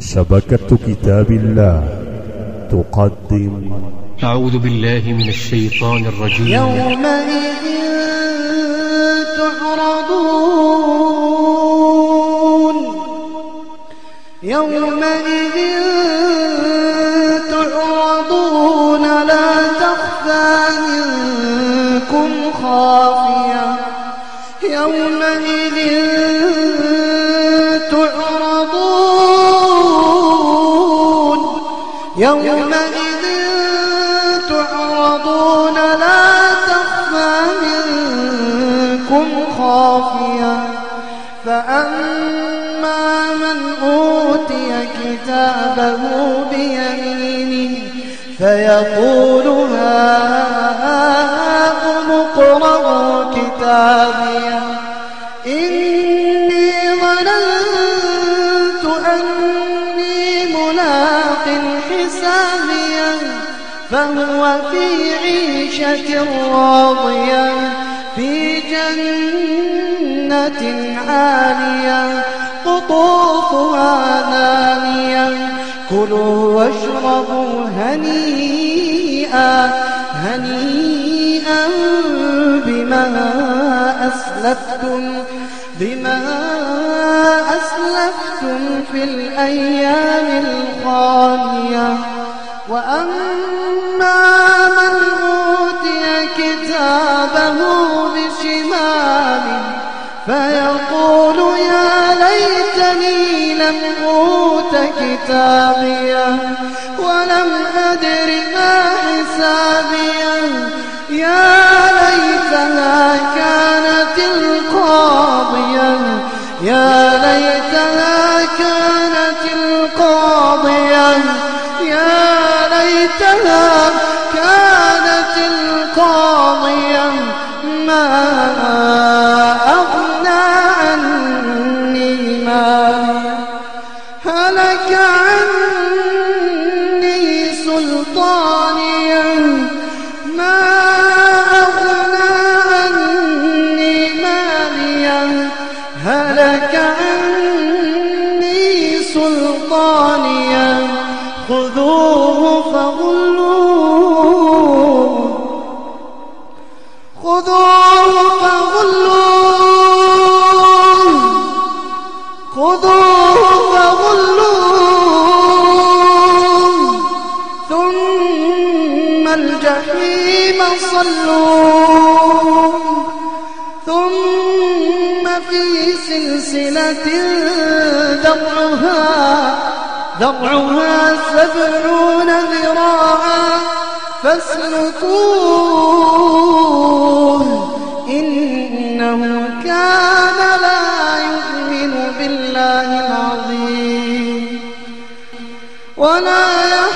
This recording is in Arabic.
شبكة كتاب الله تقدم. أعوذ بالله من الشيطان الرجيم. يومئذ تعرضون يومئذ يومئذ تعرضون لا تخفى منكم خافية. فأما من أوتي كتابه بيمينه فيقول هاؤم اقرءوا كتابيه فهو في عيشة راضية في جنة عالية قطوفها دانية كلوا واشربوا هنيئا هنيئا بما أسلفتم بما أسلفتم في الأيام الخالية وأما من أوتي كتابه بشماله فيقول يا ليتني لم أوت كتابيه ولم أدر ما حسابيه. يا ليتها كانت القاضية. يا ليتها كانت القاضية. يا ليتها ما أغنى عني مالي هلك عني سلطانيا خذوه فغلوه خذوه فغلوه ثم الجحيم صلوه ثم في سلسلة ذرعها ذرعها سبعون ذراعا فاسلكوه